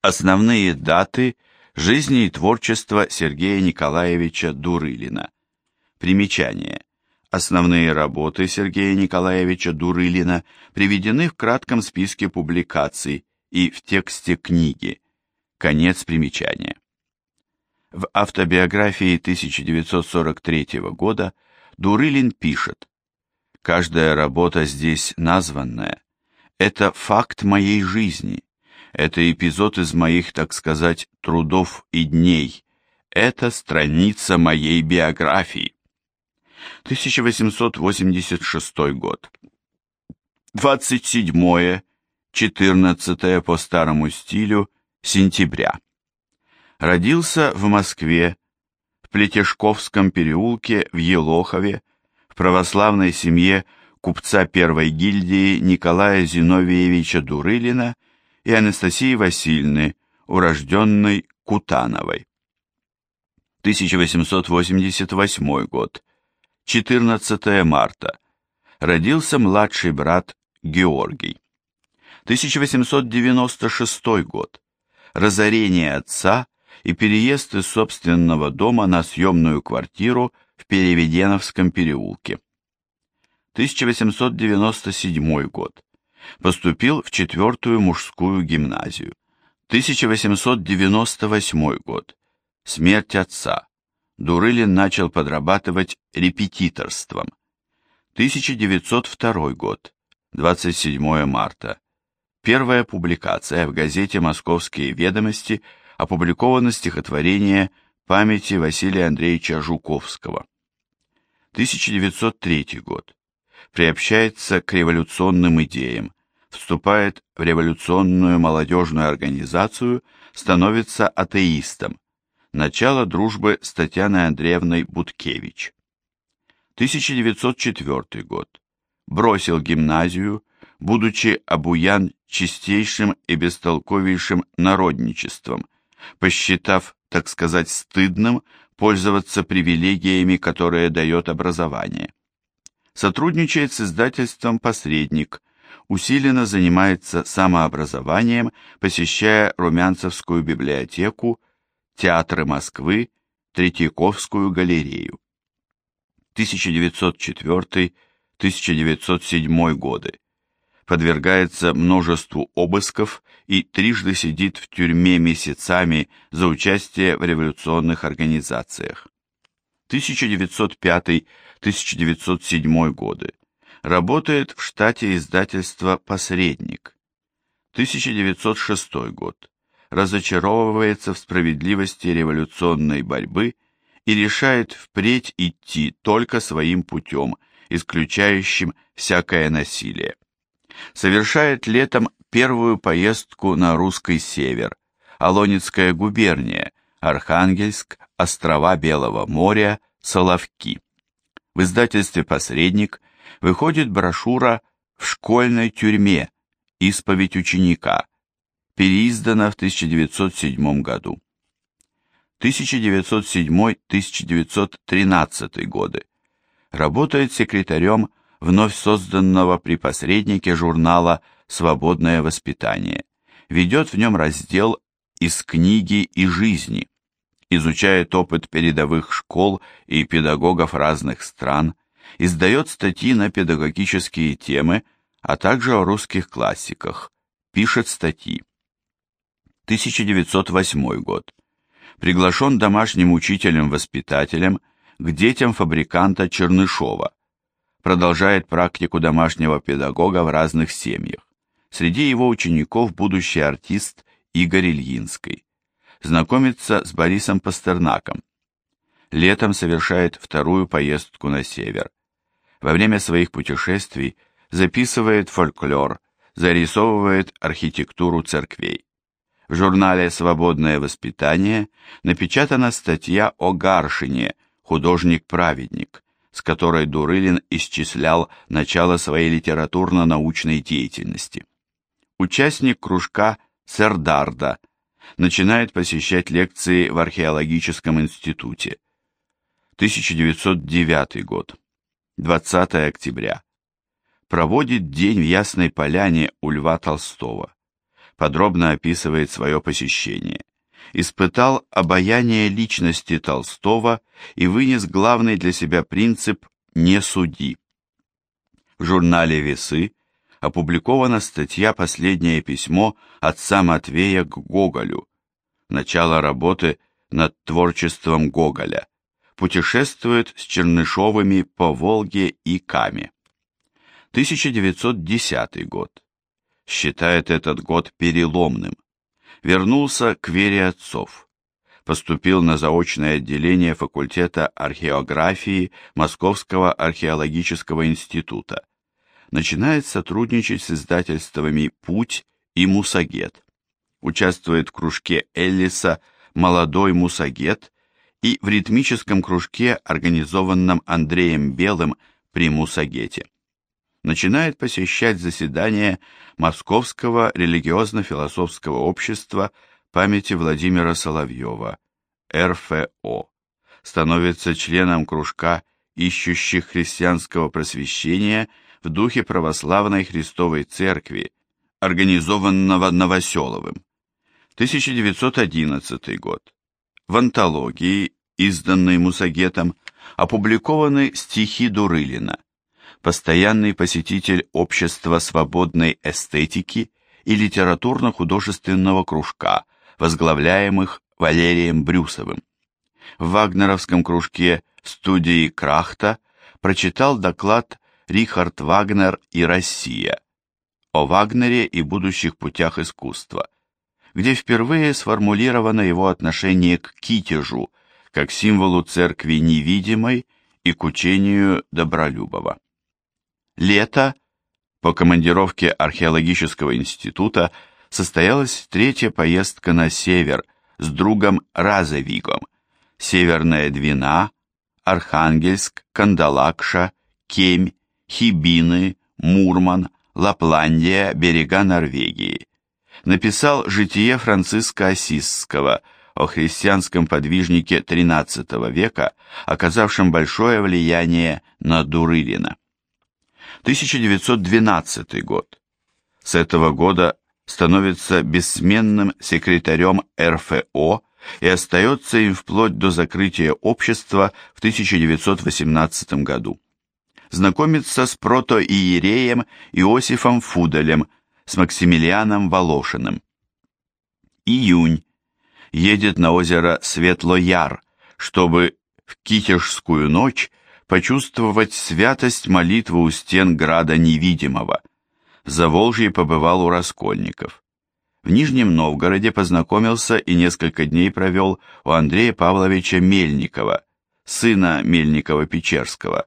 Основные даты жизни и творчества Сергея Николаевича Дурылина. Примечание. Основные работы Сергея Николаевича Дурылина приведены в кратком списке публикаций и в тексте книги. Конец примечания. В автобиографии 1943 года Дурылин пишет «Каждая работа здесь названная – это факт моей жизни, это эпизод из моих, так сказать, трудов и дней, это страница моей биографии». 1886 год. 27 14 по старому стилю сентября. Родился в Москве, в Плетешковском переулке в Елохове, в православной семье купца первой гильдии Николая Зиновьевича Дурылина и Анастасии Васильевны, урожденной Кутановой. 1888 год, 14 марта. Родился младший брат Георгий. 1896 год. Разорение отца и переезд из собственного дома на съемную квартиру в Переведеновском переулке. 1897 год. Поступил в четвертую мужскую гимназию. 1898 год. Смерть отца. Дурылин начал подрабатывать репетиторством. 1902 год. 27 марта. Первая публикация в газете «Московские ведомости» опубликовано стихотворение памяти Василия Андреевича Жуковского. 1903 год. Приобщается к революционным идеям, вступает в революционную молодежную организацию, становится атеистом. Начало дружбы с Татьяной Андреевной Буткевич. 1904 год. Бросил гимназию, будучи обуян чистейшим и бестолковейшим народничеством, посчитав, так сказать, стыдным пользоваться привилегиями, которые дает образование. Сотрудничает с издательством «Посредник», усиленно занимается самообразованием, посещая Румянцевскую библиотеку, театры Москвы, Третьяковскую галерею. 1904-1907 годы подвергается множеству обысков и трижды сидит в тюрьме месяцами за участие в революционных организациях. 1905-1907 годы. Работает в штате издательства «Посредник». 1906 год. Разочаровывается в справедливости революционной борьбы и решает впредь идти только своим путем, исключающим всякое насилие совершает летом первую поездку на русский север, Алонецкая губерния, Архангельск, острова Белого моря, Соловки. В издательстве «Посредник» выходит брошюра «В школьной тюрьме. Исповедь ученика», переиздана в 1907 году. 1907-1913 годы. Работает секретарем вновь созданного при посреднике журнала «Свободное воспитание». Ведет в нем раздел «Из книги и жизни», изучает опыт передовых школ и педагогов разных стран, издает статьи на педагогические темы, а также о русских классиках, пишет статьи. 1908 год. Приглашен домашним учителем-воспитателем к детям фабриканта Чернышова продолжает практику домашнего педагога в разных семьях. Среди его учеников будущий артист Игорь Ильинский. Знакомится с Борисом Пастернаком. Летом совершает вторую поездку на север. Во время своих путешествий записывает фольклор, зарисовывает архитектуру церквей. В журнале «Свободное воспитание» напечатана статья о Гаршине, художник-праведник, с которой Дурылин исчислял начало своей литературно-научной деятельности. Участник кружка Сердарда, начинает посещать лекции в археологическом институте. 1909 год. 20 октября. Проводит день в Ясной Поляне у Льва Толстого. подробно описывает свое посещение. Испытал обаяние личности Толстого и вынес главный для себя принцип «не суди». В журнале «Весы» опубликована статья «Последнее письмо отца Матвея к Гоголю», начало работы над творчеством Гоголя, путешествует с Чернышовыми по Волге и Каме. 1910 год. Считает этот год переломным. Вернулся к вере отцов. Поступил на заочное отделение факультета археографии Московского археологического института. Начинает сотрудничать с издательствами «Путь» и «Мусагет». Участвует в кружке Эллиса «Молодой Мусагет» и в ритмическом кружке, организованном Андреем Белым при Мусагете начинает посещать заседания Московского религиозно-философского общества памяти Владимира Соловьева, РФО, становится членом кружка ищущих христианского просвещения в духе православной Христовой Церкви, организованного Новоселовым. 1911 год. В антологии, изданной Мусагетом, опубликованы стихи Дурылина постоянный посетитель общества свободной эстетики и литературно-художественного кружка, возглавляемых Валерием Брюсовым. В Вагнеровском кружке студии Крахта прочитал доклад «Рихард Вагнер и Россия» о Вагнере и будущих путях искусства, где впервые сформулировано его отношение к китежу, как символу церкви невидимой и к учению Добролюбова. Лето, по командировке археологического института, состоялась третья поездка на север с другом Разовигом, Северная Двина, Архангельск, Кандалакша, Кемь, Хибины, Мурман, Лапландия, берега Норвегии. Написал «Житие Франциска Осисского» о христианском подвижнике XIII века, оказавшем большое влияние на Дурылина. 1912 год. С этого года становится бессменным секретарем РФО и остается им вплоть до закрытия общества в 1918 году. Знакомится с протоиереем Иосифом Фуделем, с Максимилианом Волошиным. Июнь. Едет на озеро Светлояр, чтобы в Китежскую ночь почувствовать святость молитвы у стен града невидимого. За Волжье побывал у раскольников. В Нижнем Новгороде познакомился и несколько дней провел у Андрея Павловича Мельникова, сына Мельникова-Печерского,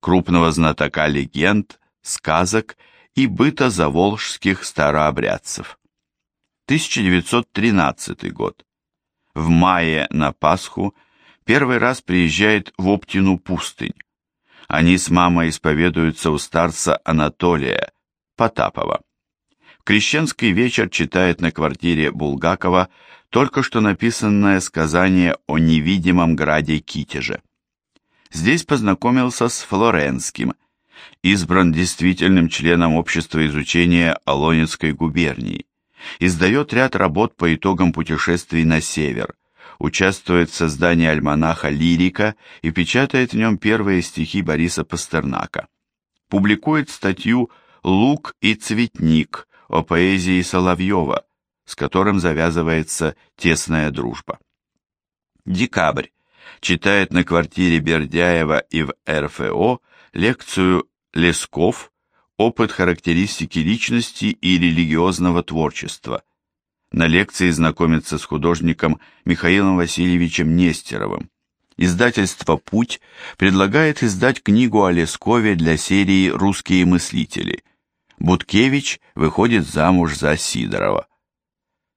крупного знатока легенд, сказок и быта заволжских старообрядцев. 1913 год. В мае на Пасху первый раз приезжает в Оптину пустынь. Они с мамой исповедуются у старца Анатолия Потапова. В крещенский вечер читает на квартире Булгакова только что написанное сказание о невидимом граде Китеже. Здесь познакомился с Флоренским, избран действительным членом общества изучения Алонецкой губернии, издает ряд работ по итогам путешествий на север, участвует в создании альманаха «Лирика» и печатает в нем первые стихи Бориса Пастернака. Публикует статью «Лук и цветник» о поэзии Соловьева, с которым завязывается тесная дружба. Декабрь. Читает на квартире Бердяева и в РФО лекцию «Лесков. Опыт характеристики личности и религиозного творчества», на лекции знакомится с художником Михаилом Васильевичем Нестеровым. Издательство «Путь» предлагает издать книгу о Лескове для серии «Русские мыслители». Буткевич выходит замуж за Сидорова.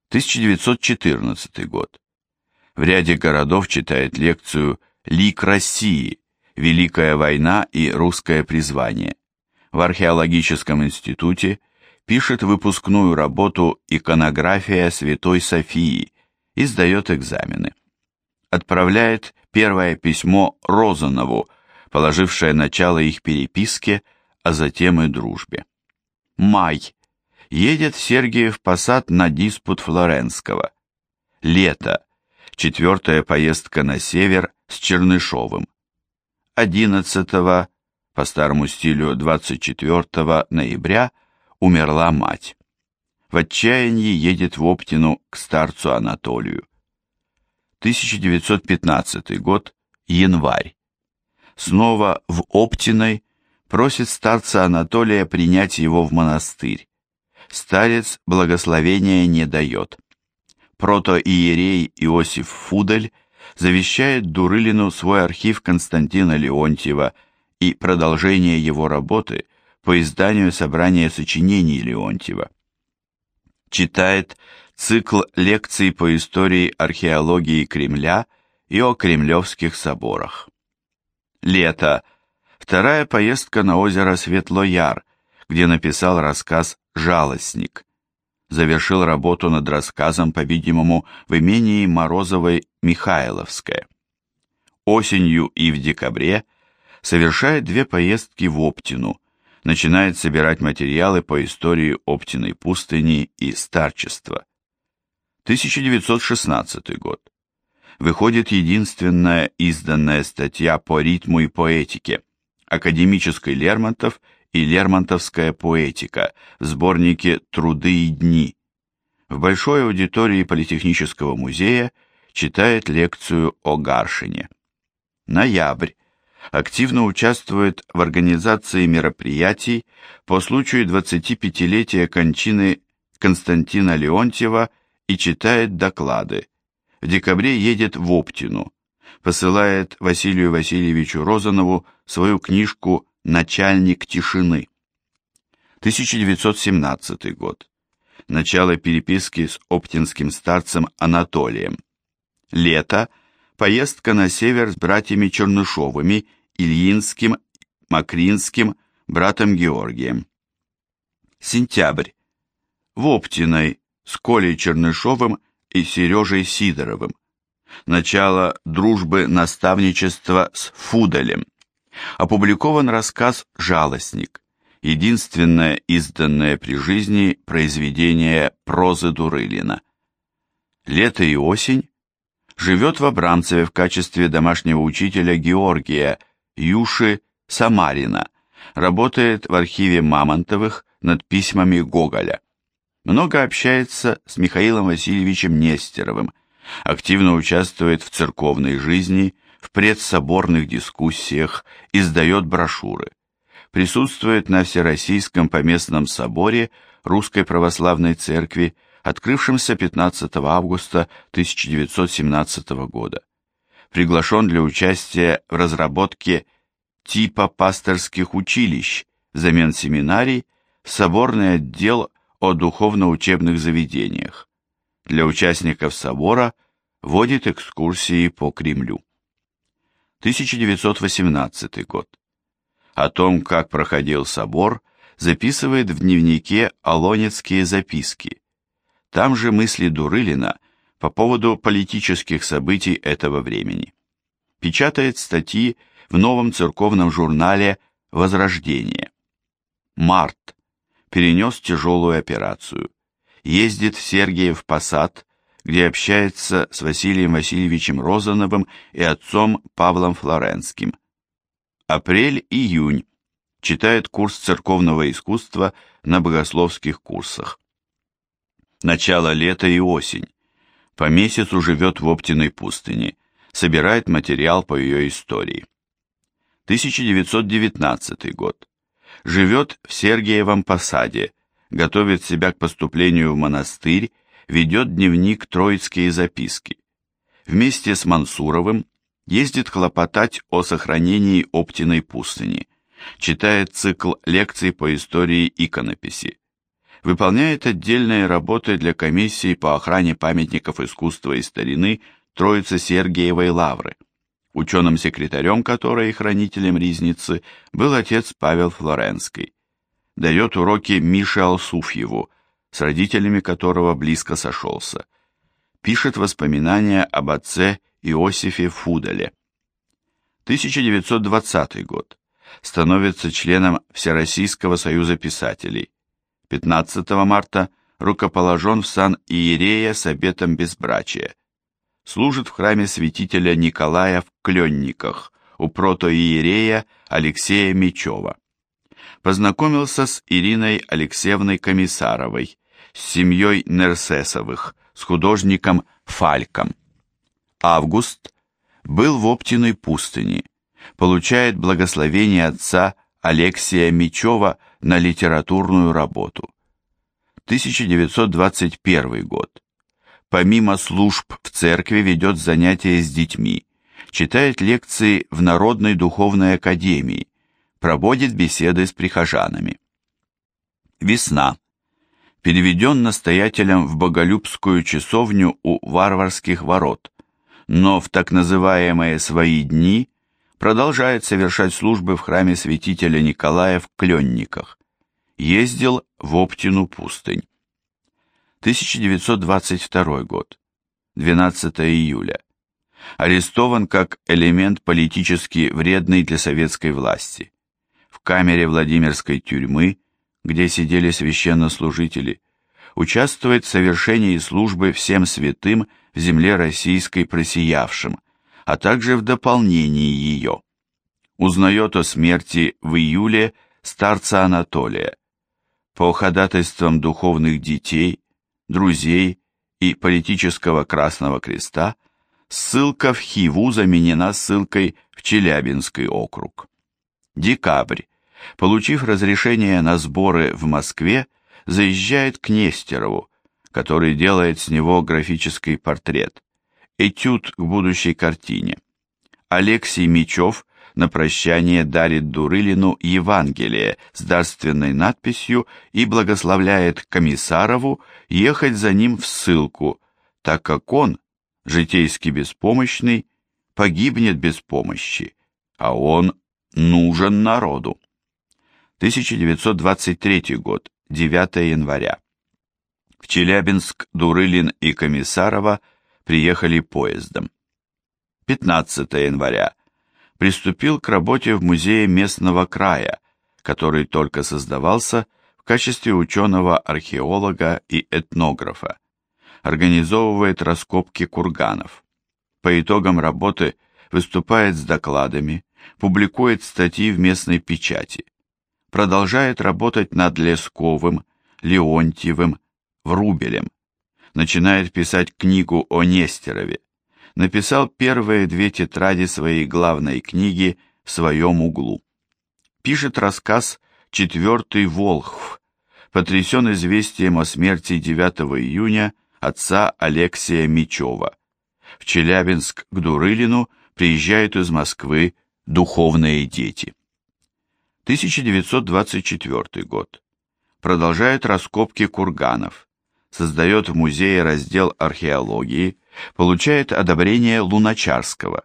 1914 год. В ряде городов читает лекцию «Лик России. Великая война и русское призвание». В археологическом институте – пишет выпускную работу «Иконография Святой Софии» и сдает экзамены. Отправляет первое письмо Розанову, положившее начало их переписке, а затем и дружбе. Май. едет Сергиев Посад на диспут Флоренского. Лето. Четвертая поездка на север с Чернышовым. 11 по старому стилю 24 ноября умерла мать. В отчаянии едет в Оптину к старцу Анатолию. 1915 год, январь. Снова в Оптиной просит старца Анатолия принять его в монастырь. Старец благословения не дает. Протоиерей Иосиф Фудель завещает Дурылину свой архив Константина Леонтьева и продолжение его работы по изданию собрания сочинений Леонтьева. Читает цикл лекций по истории археологии Кремля и о кремлевских соборах. Лето. Вторая поездка на озеро Светлояр, где написал рассказ «Жалостник». Завершил работу над рассказом, по-видимому, в имении Морозовой Михайловское. Осенью и в декабре совершает две поездки в Оптину, начинает собирать материалы по истории Оптиной пустыни и старчества. 1916 год. Выходит единственная изданная статья по ритму и поэтике «Академический Лермонтов и Лермонтовская поэтика» в сборнике «Труды и дни». В большой аудитории Политехнического музея читает лекцию о Гаршине. Ноябрь. Активно участвует в организации мероприятий по случаю 25-летия кончины Константина Леонтьева и читает доклады. В декабре едет в Оптину, посылает Василию Васильевичу Розанову свою книжку «Начальник тишины». 1917 год. Начало переписки с оптинским старцем Анатолием. Лето. Поездка на север с братьями Чернышовыми, Ильинским, Макринским, братом Георгием. Сентябрь. В Оптиной с Колей Чернышовым и Сережей Сидоровым. Начало дружбы наставничества с Фуделем. Опубликован рассказ «Жалостник», единственное изданное при жизни произведение прозы Дурылина. Лето и осень живет в Абрамцеве в качестве домашнего учителя Георгия Юши Самарина, работает в архиве Мамонтовых над письмами Гоголя. Много общается с Михаилом Васильевичем Нестеровым, активно участвует в церковной жизни, в предсоборных дискуссиях, издает брошюры. Присутствует на Всероссийском поместном соборе Русской Православной Церкви, открывшемся 15 августа 1917 года. Приглашен для участия в разработке типа пасторских училищ взамен семинарий в соборный отдел о духовно-учебных заведениях. Для участников собора водит экскурсии по Кремлю. 1918 год. О том, как проходил собор, записывает в дневнике Алонецкие записки. Там же мысли Дурылина по поводу политических событий этого времени. Печатает статьи в новом церковном журнале «Возрождение». Март перенес тяжелую операцию. Ездит в Сергиев Посад, где общается с Василием Васильевичем Розановым и отцом Павлом Флоренским. Апрель-июнь. Читает курс церковного искусства на богословских курсах. Начало лета и осень. По месяцу живет в Оптиной пустыне, собирает материал по ее истории. 1919 год живет в Сергиевом посаде, готовит себя к поступлению в монастырь, ведет дневник «Троицкие записки». Вместе с Мансуровым ездит хлопотать о сохранении Оптиной пустыни, читает цикл лекций по истории иконописи, выполняет отдельные работы для комиссии по охране памятников искусства и старины Троицы Сергиевой Лавры ученым-секретарем которой и хранителем ризницы был отец Павел Флоренский. Дает уроки Мише Алсуфьеву, с родителями которого близко сошелся. Пишет воспоминания об отце Иосифе Фуделе. 1920 год. Становится членом Всероссийского союза писателей. 15 марта рукоположен в сан Иерея с обетом безбрачия. Служит в храме святителя Николая в Кленниках у протоиерея Алексея Мечева. Познакомился с Ириной Алексеевной Комиссаровой, с семьей Нерсесовых, с художником Фальком. Август был в Оптиной пустыне, получает благословение отца Алексия Мечева на литературную работу. 1921 год. Помимо служб в церкви ведет занятия с детьми, читает лекции в Народной духовной академии, проводит беседы с прихожанами. Весна. Переведен настоятелем в Боголюбскую часовню у Варварских ворот, но в так называемые «свои дни» продолжает совершать службы в храме святителя Николая в Кленниках. Ездил в Оптину пустынь. 1922 год. 12 июля. Арестован как элемент политически вредный для советской власти. В камере Владимирской тюрьмы, где сидели священнослужители, участвует в совершении службы всем святым в земле российской просиявшим, а также в дополнении ее. Узнает о смерти в июле старца Анатолия. По ходатайствам духовных детей, друзей и политического Красного Креста ссылка в Хиву заменена ссылкой в Челябинский округ. Декабрь. Получив разрешение на сборы в Москве, заезжает к Нестерову, который делает с него графический портрет этюд к будущей картине. Алексей Мечев на прощание дарит Дурылину Евангелие с дарственной надписью и благословляет Комиссарову ехать за ним в ссылку, так как он, житейски беспомощный, погибнет без помощи, а он нужен народу. 1923 год, 9 января. В Челябинск Дурылин и Комиссарова – приехали поездом. 15 января приступил к работе в музее местного края, который только создавался в качестве ученого-археолога и этнографа. Организовывает раскопки курганов. По итогам работы выступает с докладами, публикует статьи в местной печати. Продолжает работать над Лесковым, Леонтьевым, Врубелем начинает писать книгу о Нестерове. Написал первые две тетради своей главной книги в своем углу. Пишет рассказ «Четвертый Волхв», потрясен известием о смерти 9 июня отца Алексия Мечева. В Челябинск к Дурылину приезжают из Москвы духовные дети. 1924 год. Продолжает раскопки курганов. Создает в музее раздел археологии, получает одобрение Луначарского,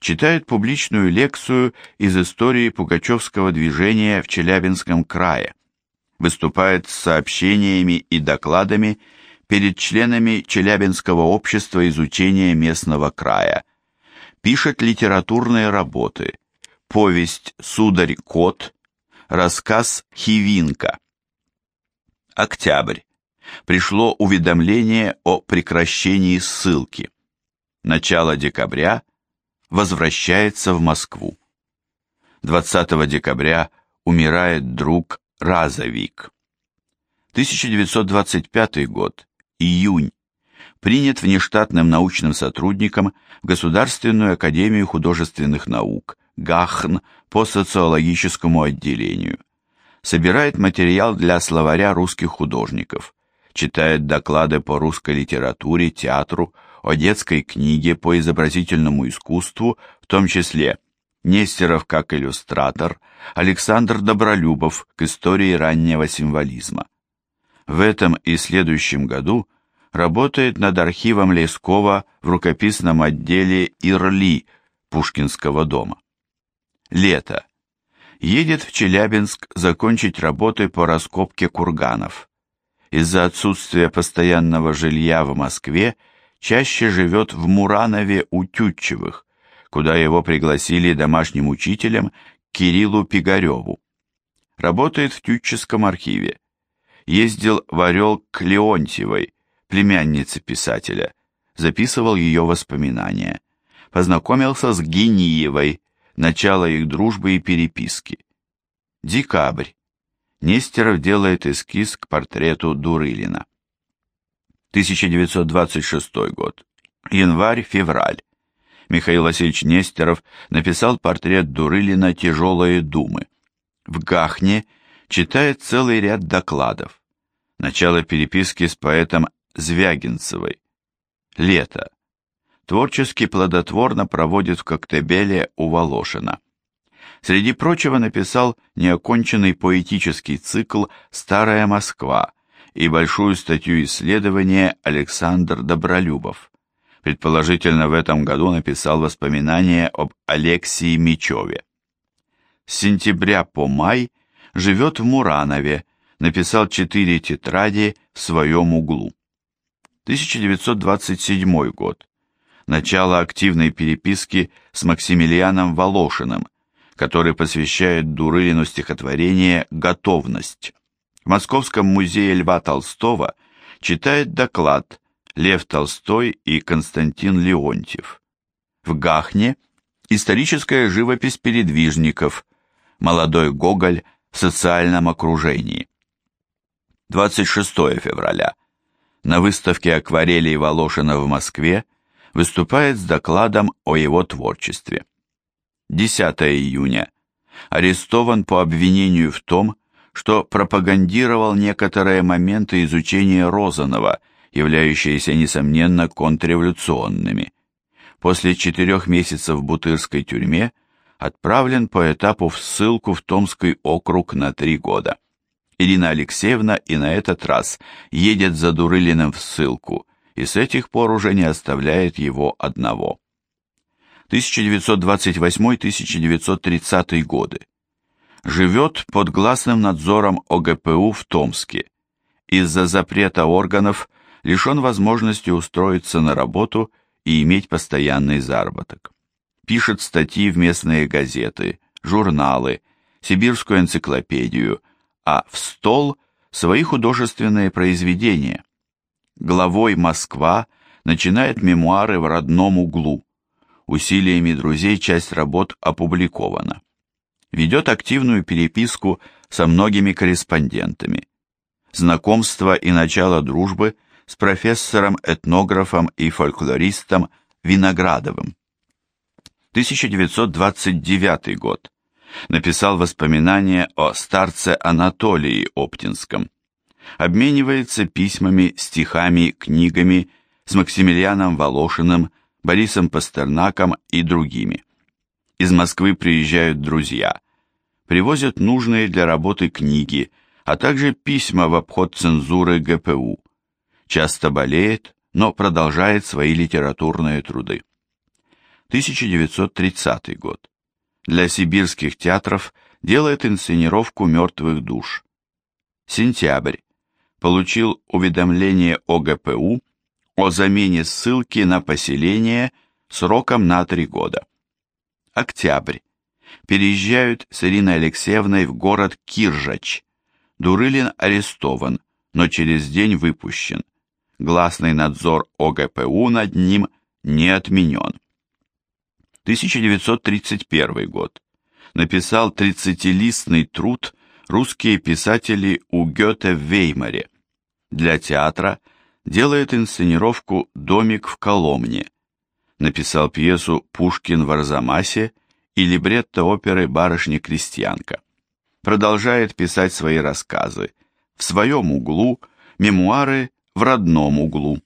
читает публичную лекцию из истории Пугачевского движения в Челябинском крае, выступает с сообщениями и докладами перед членами Челябинского общества изучения местного края, пишет литературные работы, повесть «Сударь Кот», рассказ «Хивинка». Октябрь пришло уведомление о прекращении ссылки. Начало декабря возвращается в Москву. 20 декабря умирает друг Разовик. 1925 год, июнь. Принят внештатным научным сотрудником в Государственную академию художественных наук, ГАХН, по социологическому отделению. Собирает материал для словаря русских художников читает доклады по русской литературе, театру, о детской книге по изобразительному искусству, в том числе Нестеров как иллюстратор, Александр Добролюбов к истории раннего символизма. В этом и следующем году работает над архивом Лескова в рукописном отделе Ирли Пушкинского дома. Лето. Едет в Челябинск закончить работы по раскопке курганов из-за отсутствия постоянного жилья в Москве чаще живет в Муранове у Тютчевых, куда его пригласили домашним учителем Кириллу Пигареву. Работает в Тютческом архиве. ездил в Орел к Леонтьевой, племяннице писателя, записывал ее воспоминания. Познакомился с Гениевой, начало их дружбы и переписки. Декабрь. Нестеров делает эскиз к портрету Дурылина. 1926 год. Январь-февраль. Михаил Васильевич Нестеров написал портрет Дурылина «Тяжелые думы». В Гахне читает целый ряд докладов. Начало переписки с поэтом Звягинцевой. Лето. Творчески плодотворно проводит в Коктебеле у Волошина. Среди прочего написал неоконченный поэтический цикл «Старая Москва» и большую статью исследования Александр Добролюбов. Предположительно, в этом году написал воспоминания об Алексии Мичеве. С сентября по май живет в Муранове, написал четыре тетради в своем углу. 1927 год. Начало активной переписки с Максимилианом Волошиным, который посвящает Дурылину стихотворение «Готовность». В Московском музее Льва Толстого читает доклад Лев Толстой и Константин Леонтьев. В Гахне историческая живопись передвижников, молодой Гоголь в социальном окружении. 26 февраля. На выставке акварелей Волошина в Москве выступает с докладом о его творчестве. 10 июня. Арестован по обвинению в том, что пропагандировал некоторые моменты изучения Розанова, являющиеся, несомненно, контрреволюционными. После четырех месяцев в Бутырской тюрьме отправлен по этапу в ссылку в Томский округ на три года. Ирина Алексеевна и на этот раз едет за Дурылиным в ссылку, и с этих пор уже не оставляет его одного. 1928-1930 годы. Живет под гласным надзором ОГПУ в Томске. Из-за запрета органов лишен возможности устроиться на работу и иметь постоянный заработок. Пишет статьи в местные газеты, журналы, сибирскую энциклопедию, а в стол свои художественные произведения. Главой «Москва» начинает мемуары в родном углу усилиями друзей часть работ опубликована. Ведет активную переписку со многими корреспондентами. Знакомство и начало дружбы с профессором, этнографом и фольклористом Виноградовым. 1929 год. Написал воспоминания о старце Анатолии Оптинском. Обменивается письмами, стихами, книгами с Максимилианом Волошиным, Борисом Пастернаком и другими. Из Москвы приезжают друзья, привозят нужные для работы книги, а также письма в обход цензуры ГПУ. Часто болеет, но продолжает свои литературные труды. 1930 год. Для сибирских театров делает инсценировку «Мертвых душ». Сентябрь. Получил уведомление о ГПУ о замене ссылки на поселение сроком на три года. Октябрь. Переезжают с Ириной Алексеевной в город Киржач. Дурылин арестован, но через день выпущен. Гласный надзор ОГПУ над ним не отменен. 1931 год. Написал 30-листный труд «Русские писатели у Гёте в Веймаре». Для театра – делает инсценировку «Домик в Коломне», написал пьесу «Пушкин в Арзамасе» и либретто оперы «Барышня-крестьянка». Продолжает писать свои рассказы в своем углу, мемуары в родном углу.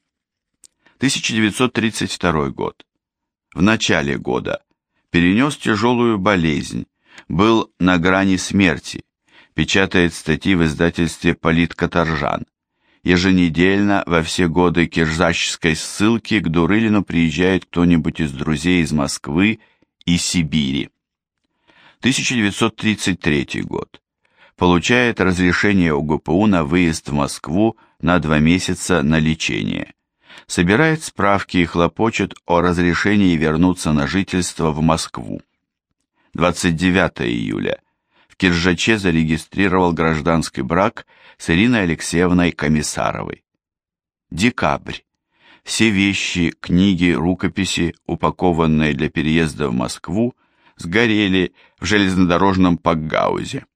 1932 год. В начале года перенес тяжелую болезнь, был на грани смерти, печатает статьи в издательстве «Политкоторжан». Еженедельно во все годы киржачской ссылки к Дурылину приезжает кто-нибудь из друзей из Москвы и Сибири. 1933 год. Получает разрешение УГПУ на выезд в Москву на два месяца на лечение. Собирает справки и хлопочет о разрешении вернуться на жительство в Москву. 29 июля в Киржаче зарегистрировал гражданский брак с Ириной Алексеевной Комиссаровой. Декабрь. Все вещи, книги, рукописи, упакованные для переезда в Москву, сгорели в железнодорожном Пакгаузе.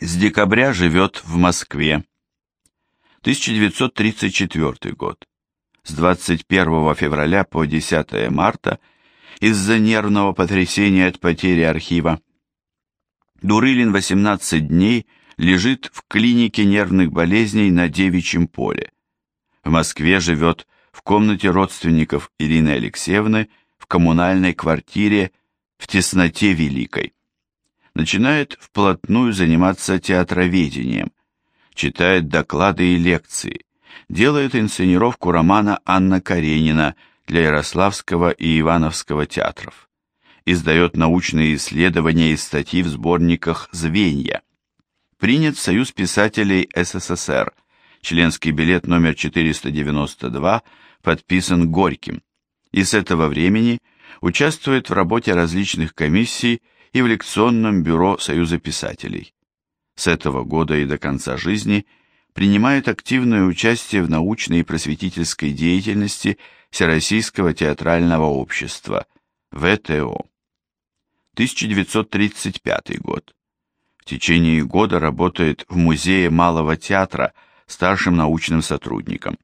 С декабря живет в Москве. 1934 год. С 21 февраля по 10 марта из-за нервного потрясения от потери архива Дурылин 18 дней лежит в клинике нервных болезней на Девичьем поле. В Москве живет в комнате родственников Ирины Алексеевны в коммунальной квартире в тесноте великой. Начинает вплотную заниматься театроведением, читает доклады и лекции, делает инсценировку романа Анна Каренина для Ярославского и Ивановского театров издает научные исследования и статьи в сборниках «Звенья». Принят Союз писателей СССР, членский билет номер 492, подписан Горьким, и с этого времени участвует в работе различных комиссий и в лекционном бюро Союза писателей. С этого года и до конца жизни принимает активное участие в научной и просветительской деятельности Всероссийского театрального общества, ВТО. 1935 год. В течение года работает в Музее Малого театра старшим научным сотрудником.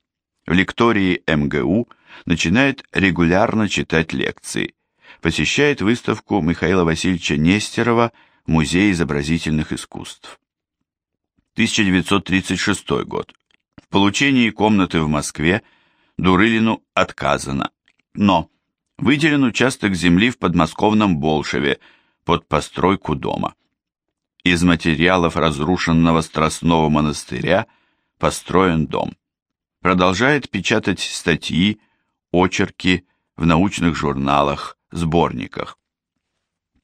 В лектории МГУ начинает регулярно читать лекции. Посещает выставку Михаила Васильевича Нестерова в Музее изобразительных искусств. 1936 год. В получении комнаты в Москве Дурылину отказано, но выделен участок земли в подмосковном Болшеве под постройку дома. Из материалов разрушенного Страстного монастыря построен дом. Продолжает печатать статьи, очерки в научных журналах, сборниках.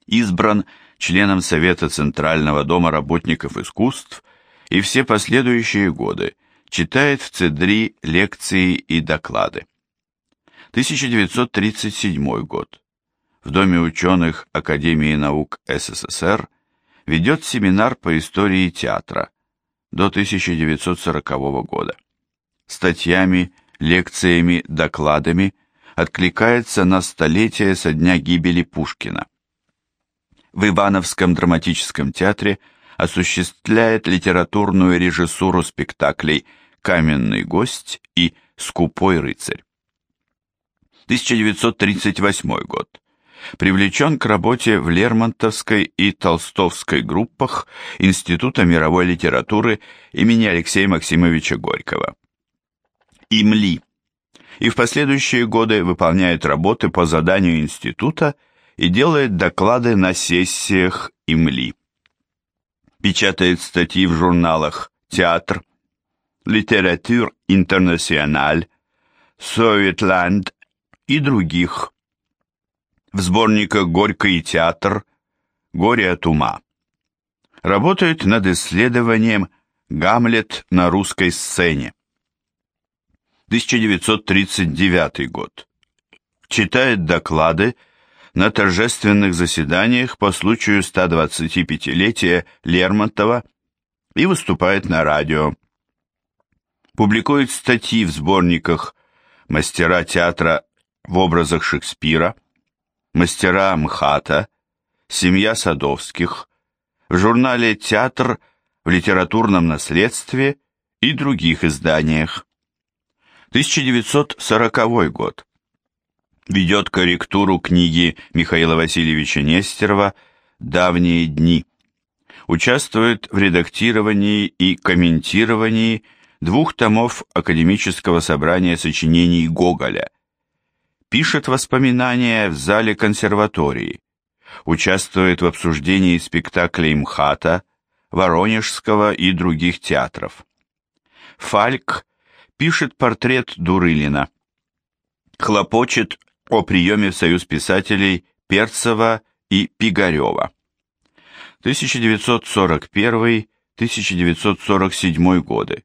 Избран членом Совета Центрального дома работников искусств и все последующие годы читает в Цедри лекции и доклады. 1937 год. В Доме ученых Академии наук СССР ведет семинар по истории театра до 1940 года. Статьями, лекциями, докладами откликается на столетие со дня гибели Пушкина. В Ивановском драматическом театре осуществляет литературную режиссуру спектаклей «Каменный гость» и «Скупой рыцарь». 1938 год. Привлечен к работе в Лермонтовской и Толстовской группах Института мировой литературы имени Алексея Максимовича Горького. Имли. И в последующие годы выполняет работы по заданию института и делает доклады на сессиях Имли. Печатает статьи в журналах «Театр», «Литератур интернациональ», «Советланд» и других. В сборниках «Горько и театр», «Горе от ума». Работает над исследованием «Гамлет на русской сцене». 1939 год. Читает доклады на торжественных заседаниях по случаю 125-летия Лермонтова и выступает на радио. Публикует статьи в сборниках «Мастера театра в образах Шекспира, мастера МХАТа, семья Садовских, в журнале «Театр», в литературном наследстве и других изданиях. 1940 год. Ведет корректуру книги Михаила Васильевича Нестерова «Давние дни». Участвует в редактировании и комментировании двух томов академического собрания сочинений Гоголя пишет воспоминания в зале консерватории, участвует в обсуждении спектаклей МХАТа, Воронежского и других театров. Фальк пишет портрет Дурылина, хлопочет о приеме в Союз писателей Перцева и Пигарева. 1941-1947 годы.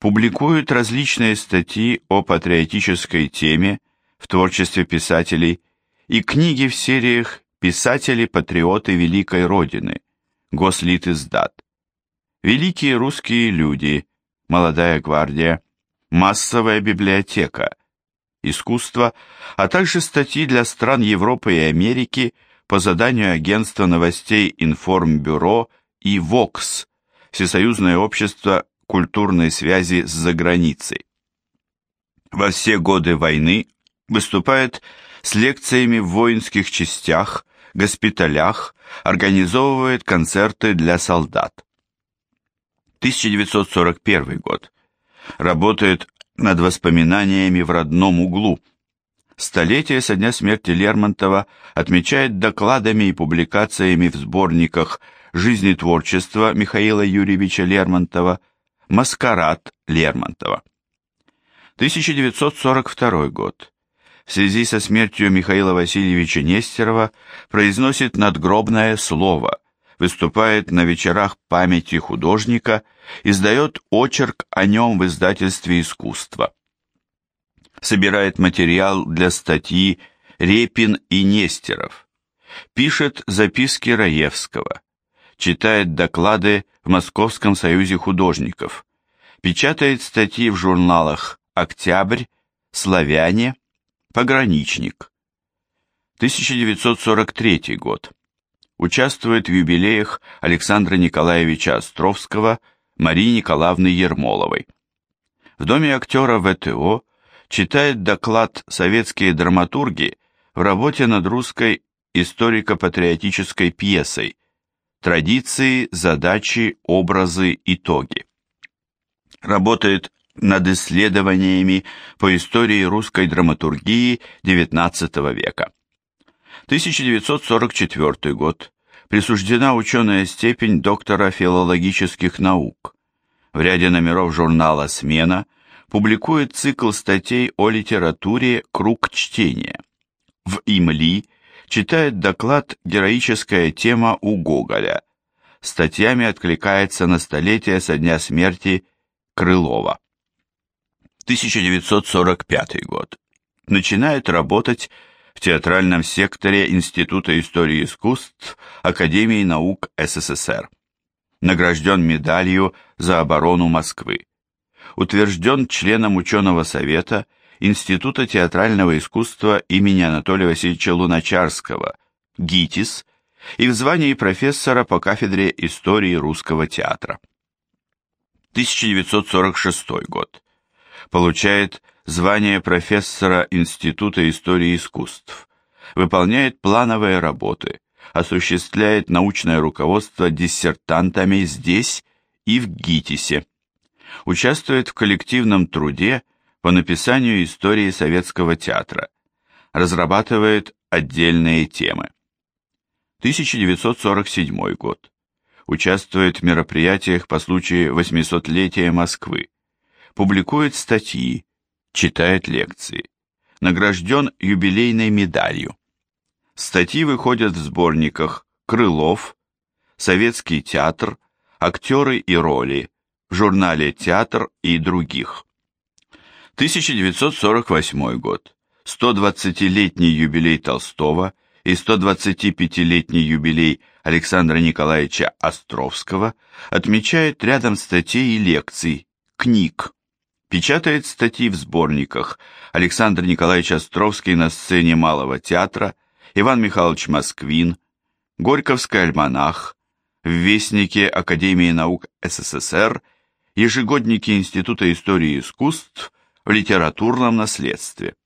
Публикует различные статьи о патриотической теме в творчестве писателей и книги в сериях «Писатели-патриоты Великой Родины», Гослитиздат. Великие русские люди, молодая гвардия, массовая библиотека, искусство, а также статьи для стран Европы и Америки по заданию агентства новостей Информбюро и ВОКС, Всесоюзное общество культурной связи с заграницей. Во все годы войны выступает с лекциями в воинских частях, госпиталях, организовывает концерты для солдат. 1941 год. Работает над воспоминаниями в родном углу. Столетие со дня смерти Лермонтова отмечает докладами и публикациями в сборниках «Жизнь и творчество» Михаила Юрьевича Лермонтова, «Маскарад» Лермонтова. 1942 год. В связи со смертью Михаила Васильевича Нестерова произносит надгробное слово, выступает на вечерах памяти художника, издает очерк о нем в издательстве искусства. Собирает материал для статьи «Репин и Нестеров», пишет записки Раевского, читает доклады в Московском союзе художников, печатает статьи в журналах «Октябрь», «Славяне», «Пограничник». 1943 год участвует в юбилеях Александра Николаевича Островского, Марии Николаевны Ермоловой. В Доме актера ВТО читает доклад «Советские драматурги» в работе над русской историко-патриотической пьесой «Традиции, задачи, образы, итоги». Работает над исследованиями по истории русской драматургии XIX века. 1944 год. Присуждена ученая степень доктора филологических наук. В ряде номеров журнала «Смена» публикует цикл статей о литературе «Круг чтения». В «Имли» читает доклад «Героическая тема у Гоголя». Статьями откликается на столетие со дня смерти Крылова. 1945 год. Начинает работать в театральном секторе Института истории искусств Академии наук СССР. Награжден медалью за оборону Москвы. Утвержден членом ученого совета Института театрального искусства имени Анатолия Васильевича Луначарского, ГИТИС, и в звании профессора по кафедре истории русского театра. 1946 год. Получает звание профессора Института истории искусств, выполняет плановые работы, осуществляет научное руководство диссертантами здесь и в ГИТИСе, участвует в коллективном труде по написанию истории советского театра, разрабатывает отдельные темы. 1947 год. Участвует в мероприятиях по случаю 800-летия Москвы, публикует статьи, читает лекции. Награжден юбилейной медалью. Статьи выходят в сборниках «Крылов», «Советский театр», «Актеры и роли», в журнале «Театр» и других. 1948 год. 120-летний юбилей Толстого и 125-летний юбилей Александра Николаевича Островского отмечает рядом статей и лекций, книг печатает статьи в сборниках Александр Николаевич Островский на сцене Малого театра, Иван Михайлович Москвин, Горьковский альманах, в Вестнике Академии наук СССР, ежегодники Института истории искусств в литературном наследстве.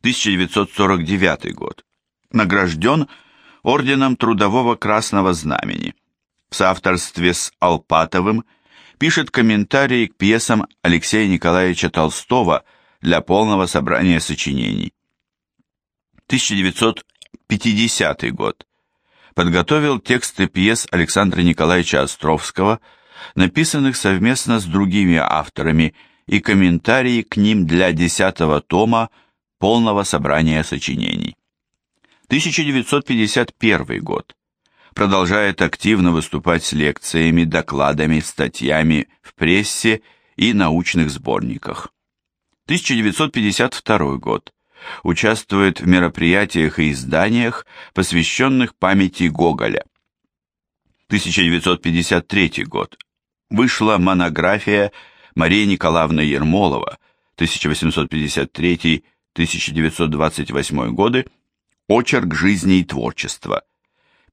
1949 год. Награжден Орденом Трудового Красного Знамени. В соавторстве с Алпатовым – пишет комментарии к пьесам Алексея Николаевича Толстого для полного собрания сочинений. 1950 год. Подготовил тексты пьес Александра Николаевича Островского, написанных совместно с другими авторами, и комментарии к ним для десятого тома полного собрания сочинений. 1951 год продолжает активно выступать с лекциями, докладами, статьями в прессе и научных сборниках. 1952 год. Участвует в мероприятиях и изданиях, посвященных памяти Гоголя. 1953 год. Вышла монография Марии Николаевны Ермолова 1853-1928 годы «Очерк жизни и творчества».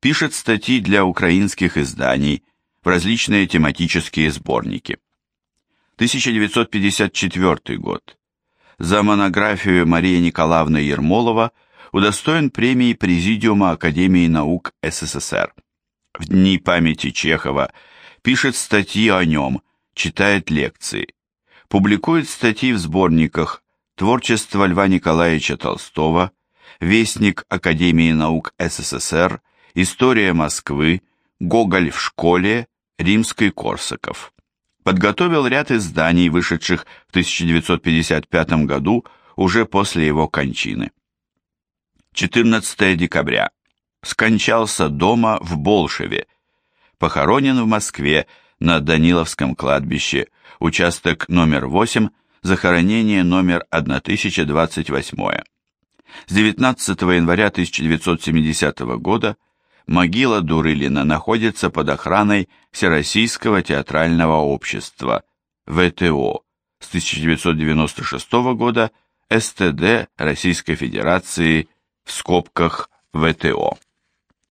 Пишет статьи для украинских изданий в различные тематические сборники. 1954 год. За монографию Марии Николаевны Ермолова удостоен премии Президиума Академии наук СССР. В дни памяти Чехова пишет статьи о нем, читает лекции. Публикует статьи в сборниках «Творчество Льва Николаевича Толстого», «Вестник Академии наук СССР», «История Москвы», «Гоголь в школе», «Римский Корсаков» подготовил ряд изданий, вышедших в 1955 году уже после его кончины. 14 декабря. Скончался дома в Болшеве. Похоронен в Москве на Даниловском кладбище, участок номер 8, захоронение номер 1028. С 19 января 1970 года могила Дурылина находится под охраной Всероссийского театрального общества ВТО с 1996 года СТД Российской Федерации в скобках ВТО.